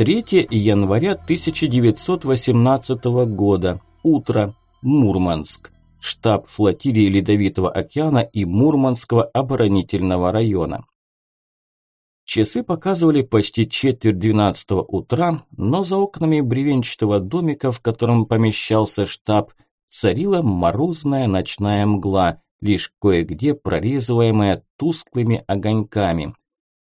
3 января 1918 года. Утро. Мурманск. Штаб флотилии Ледовитого океана и Мурманского оборонительного района. Часы показывали почти четверть двенадцатого утра, но за окнами бревенчатого домика, в котором помещался штаб, царила морозная ночная мгла, лишь кое-где прорезываемая тусклыми огоньками.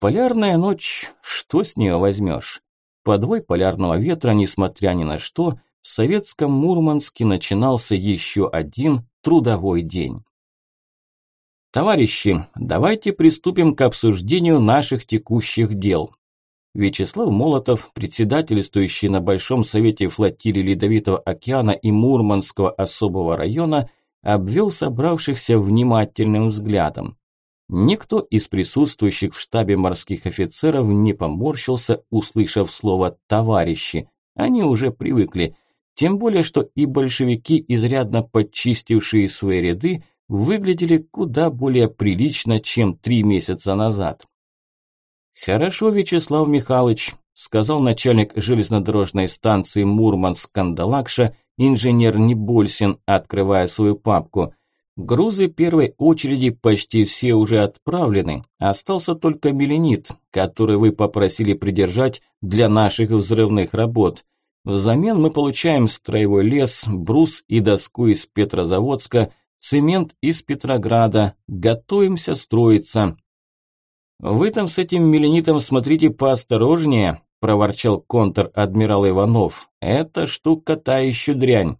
Полярная ночь, что с нее возьмешь? Подвой полярного ветра, несмотря ни на что, в советском Мурманске начинался еще один трудовой день. Товарищи, давайте приступим к обсуждению наших текущих дел. Вячеслав Молотов, председательствующий на Большом совете флотилии Ледовитого океана и Мурманского особого района, обвел собравшихся внимательным взглядом. Никто из присутствующих в штабе морских офицеров не поморщился, услышав слово «товарищи». Они уже привыкли. Тем более, что и большевики, изрядно подчистившие свои ряды, выглядели куда более прилично, чем три месяца назад. «Хорошо, Вячеслав Михайлович», – сказал начальник железнодорожной станции Мурманск-Кандалакша, инженер Небольсин, открывая свою папку – Грузы первой очереди почти все уже отправлены. Остался только меленит, который вы попросили придержать для наших взрывных работ. Взамен мы получаем строевой лес, брус и доску из Петрозаводска, цемент из Петрограда. Готовимся строиться. Вы там с этим меленитом смотрите поосторожнее, проворчал контр-адмирал Иванов. Это штука та еще дрянь.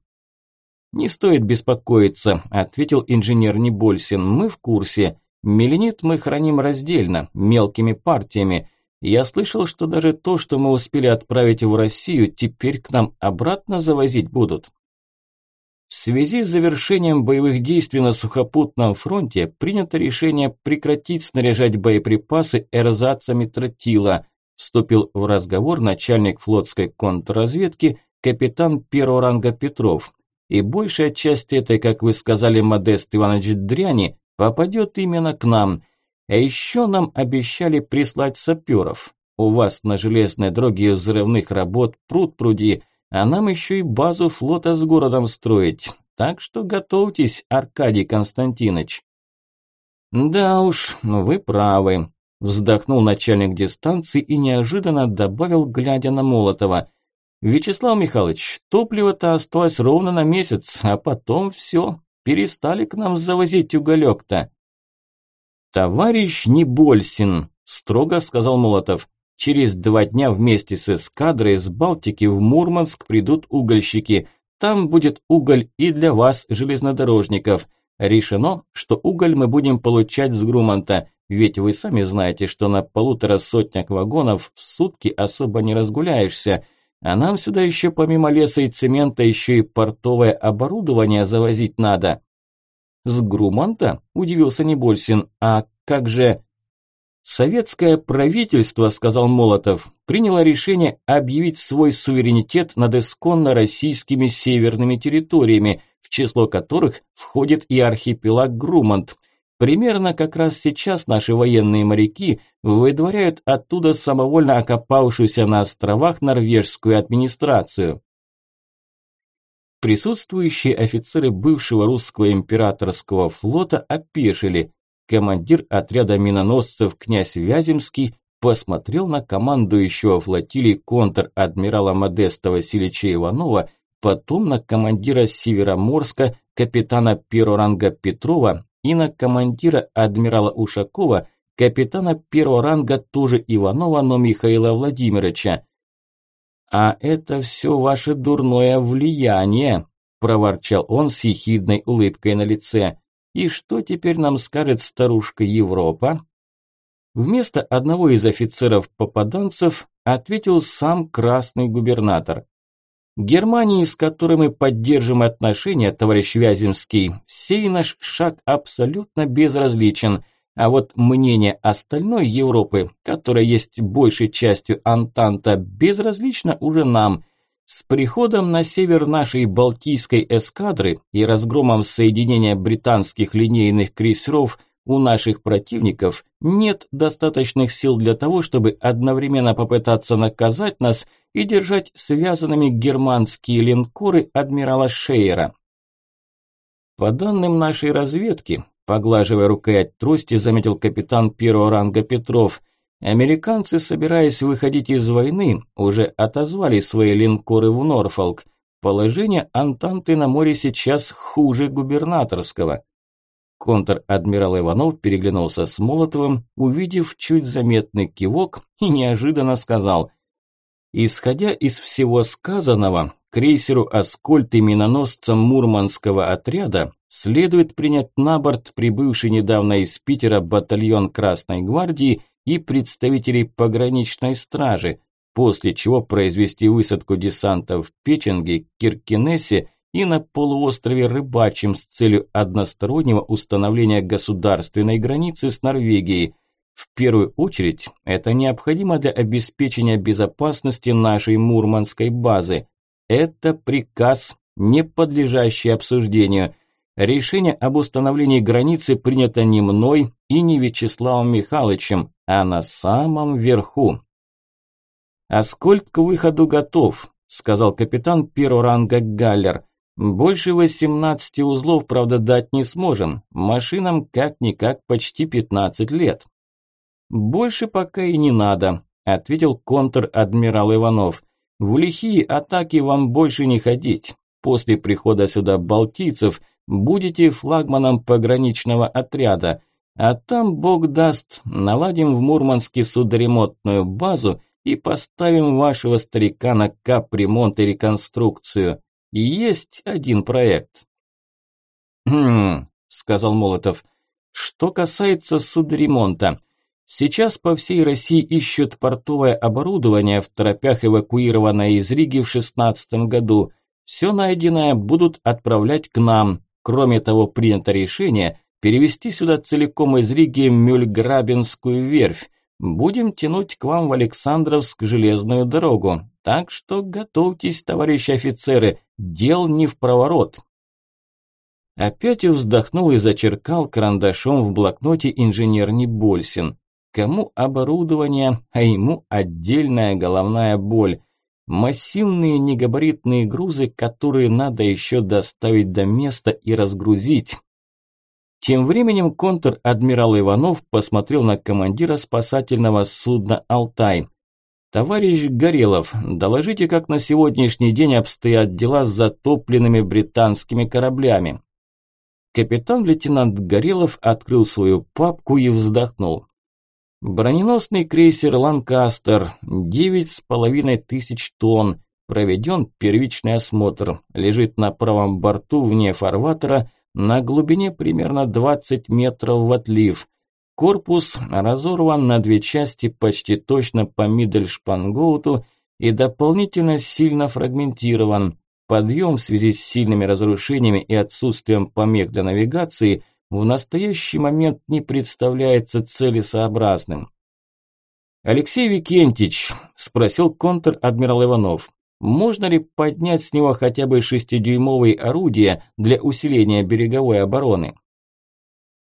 «Не стоит беспокоиться», – ответил инженер Небольсин. «Мы в курсе. Меленит мы храним раздельно, мелкими партиями. Я слышал, что даже то, что мы успели отправить в Россию, теперь к нам обратно завозить будут». В связи с завершением боевых действий на сухопутном фронте принято решение прекратить снаряжать боеприпасы эрзацами тротила, вступил в разговор начальник флотской контрразведки капитан первого ранга Петров. И большая часть этой, как вы сказали, Модест Иванович, дряни попадет именно к нам. А еще нам обещали прислать саперов. У вас на железной дороге взрывных работ пруд пруди, а нам еще и базу флота с городом строить. Так что готовьтесь, Аркадий Константинович. Да уж, вы правы, вздохнул начальник дистанции и неожиданно добавил, глядя на Молотова. Вячеслав Михайлович, топливо-то осталось ровно на месяц, а потом все, перестали к нам завозить уголек-то. Товарищ Небольсин, строго сказал Молотов, через два дня вместе с эскадрой с Балтики в Мурманск придут угольщики. Там будет уголь и для вас, железнодорожников. Решено, что уголь мы будем получать с Груманта, ведь вы сами знаете, что на полутора сотнях вагонов в сутки особо не разгуляешься – а нам сюда еще помимо леса и цемента еще и портовое оборудование завозить надо. С Груманта? Удивился Небольсин. А как же... Советское правительство, сказал Молотов, приняло решение объявить свой суверенитет над исконно российскими северными территориями, в число которых входит и архипелаг Грумант – Примерно как раз сейчас наши военные моряки выдворяют оттуда самовольно окопавшуюся на островах норвежскую администрацию. Присутствующие офицеры бывшего русского императорского флота опешили. Командир отряда миноносцев князь Вяземский посмотрел на командующего флотилии контр-адмирала Модеста Васильевича Иванова, потом на командира Североморска капитана первого ранга Петрова на командира адмирала Ушакова, капитана первого ранга тоже Иванова, но Михаила Владимировича. «А это все ваше дурное влияние», – проворчал он с ехидной улыбкой на лице. «И что теперь нам скажет старушка Европа?» Вместо одного из офицеров-попаданцев ответил сам красный губернатор. Германии, с которой мы поддержим отношения, товарищ Вяземский, сей наш шаг абсолютно безразличен. А вот мнение остальной Европы, которая есть большей частью Антанта, безразлично уже нам. С приходом на север нашей Балтийской эскадры и разгромом соединения британских линейных крейсеров у наших противников нет достаточных сил для того, чтобы одновременно попытаться наказать нас и держать связанными германские линкоры адмирала Шейера. По данным нашей разведки, поглаживая рукоять трости, заметил капитан первого ранга Петров, американцы, собираясь выходить из войны, уже отозвали свои линкоры в Норфолк. Положение Антанты на море сейчас хуже губернаторского. Контр-адмирал Иванов переглянулся с Молотовым, увидев чуть заметный кивок и неожиданно сказал «Исходя из всего сказанного, крейсеру «Аскольд» и миноносцам Мурманского отряда следует принять на борт прибывший недавно из Питера батальон Красной гвардии и представителей пограничной стражи, после чего произвести высадку десанта в Печенге, Киркинессе и на полуострове Рыбачьем с целью одностороннего установления государственной границы с Норвегией. В первую очередь, это необходимо для обеспечения безопасности нашей Мурманской базы. Это приказ, не подлежащий обсуждению. Решение об установлении границы принято не мной и не Вячеславом Михайловичем, а на самом верху. «Аскольд к выходу готов», – сказал капитан первого ранга Галлер. Больше 18 узлов, правда, дать не сможем. Машинам как-никак почти 15 лет. Больше пока и не надо, ответил контр-адмирал Иванов. В лихие атаки вам больше не ходить. После прихода сюда балтийцев будете флагманом пограничного отряда. А там, бог даст, наладим в Мурманске судоремонтную базу и поставим вашего старика на капремонт и реконструкцию. Есть один проект. Хм, сказал Молотов. Что касается судоремонта, сейчас по всей России ищут портовое оборудование в торопях эвакуированное из Риги в шестнадцатом году. Все найденное будут отправлять к нам. Кроме того, принято решение перевести сюда целиком из Риги Мюльграбинскую верфь. Будем тянуть к вам в Александровск железную дорогу. Так что готовьтесь, товарищи офицеры, дел не в проворот. Опять вздохнул и зачеркал карандашом в блокноте инженер Небольсин. Кому оборудование, а ему отдельная головная боль. Массивные негабаритные грузы, которые надо еще доставить до места и разгрузить. Тем временем контр-адмирал Иванов посмотрел на командира спасательного судна «Алтай». «Товарищ Горелов, доложите, как на сегодняшний день обстоят дела с затопленными британскими кораблями». Капитан-лейтенант Горелов открыл свою папку и вздохнул. Броненосный крейсер «Ланкастер», девять с половиной тысяч тонн, проведен первичный осмотр, лежит на правом борту вне фарватера, на глубине примерно 20 метров в отлив. Корпус разорван на две части почти точно по Мидельшпангоуту и дополнительно сильно фрагментирован. Подъем в связи с сильными разрушениями и отсутствием помех для навигации в настоящий момент не представляется целесообразным. «Алексей Викентич», – спросил контр-адмирал Иванов, можно ли поднять с него хотя бы шестидюймовые орудия для усиления береговой обороны?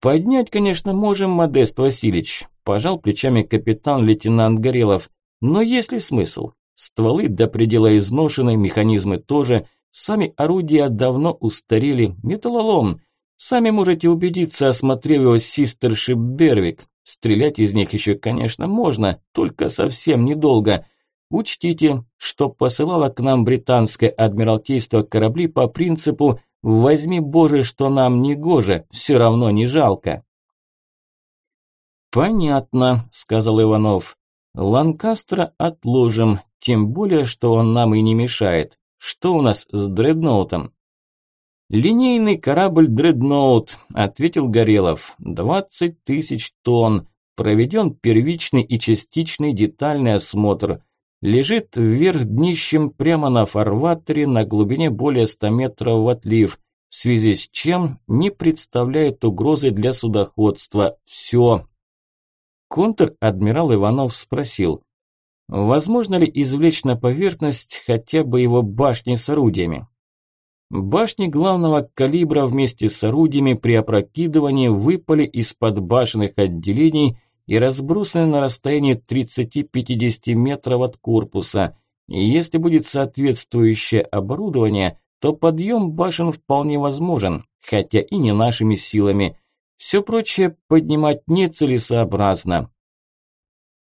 Поднять, конечно, можем, Модест Васильевич, пожал плечами капитан-лейтенант Горелов. Но есть ли смысл? Стволы до предела изношены, механизмы тоже. Сами орудия давно устарели. Металлолом. Сами можете убедиться, осмотрев его Систершип Бервик. Стрелять из них еще, конечно, можно, только совсем недолго. Учтите, что посылало к нам британское адмиралтейство корабли по принципу «возьми, Боже, что нам не гоже, все равно не жалко». «Понятно», – сказал Иванов. «Ланкастера отложим, тем более, что он нам и не мешает. Что у нас с дредноутом?» «Линейный корабль «Дредноут», – ответил Горелов. «Двадцать тысяч тонн. Проведен первичный и частичный детальный осмотр лежит вверх днищем прямо на фарватере на глубине более 100 метров в отлив, в связи с чем не представляет угрозы для судоходства. Все. Контр-адмирал Иванов спросил, возможно ли извлечь на поверхность хотя бы его башни с орудиями? Башни главного калибра вместе с орудиями при опрокидывании выпали из подбашенных отделений и разбросаны на расстоянии 30-50 метров от корпуса. И если будет соответствующее оборудование, то подъем башен вполне возможен, хотя и не нашими силами. Все прочее поднимать нецелесообразно.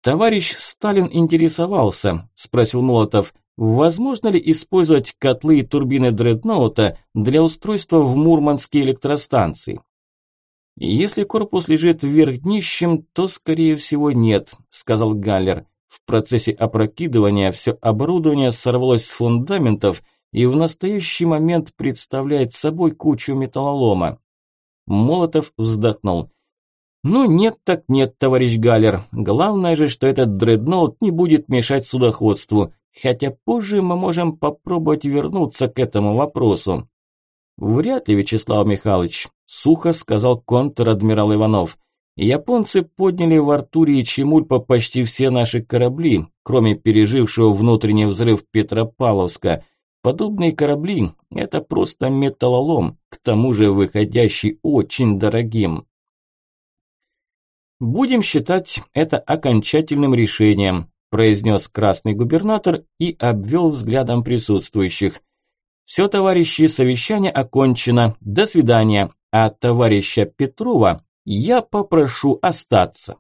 «Товарищ Сталин интересовался», – спросил Молотов, возможно ли использовать котлы и турбины дредноута для устройства в Мурманской электростанции. «Если корпус лежит вверх днищем, то, скорее всего, нет», – сказал Галлер. В процессе опрокидывания все оборудование сорвалось с фундаментов и в настоящий момент представляет собой кучу металлолома. Молотов вздохнул. «Ну нет так нет, товарищ Галлер. Главное же, что этот дредноут не будет мешать судоходству, хотя позже мы можем попробовать вернуться к этому вопросу». «Вряд ли, Вячеслав Михайлович», – сухо сказал контр-адмирал Иванов. Японцы подняли в Артуре и Чемульпа почти все наши корабли, кроме пережившего внутренний взрыв Петропавловска. Подобные корабли – это просто металлолом, к тому же выходящий очень дорогим. «Будем считать это окончательным решением», – произнес красный губернатор и обвел взглядом присутствующих. «Все, товарищи, совещание окончено. До свидания. А товарища Петрова я попрошу остаться.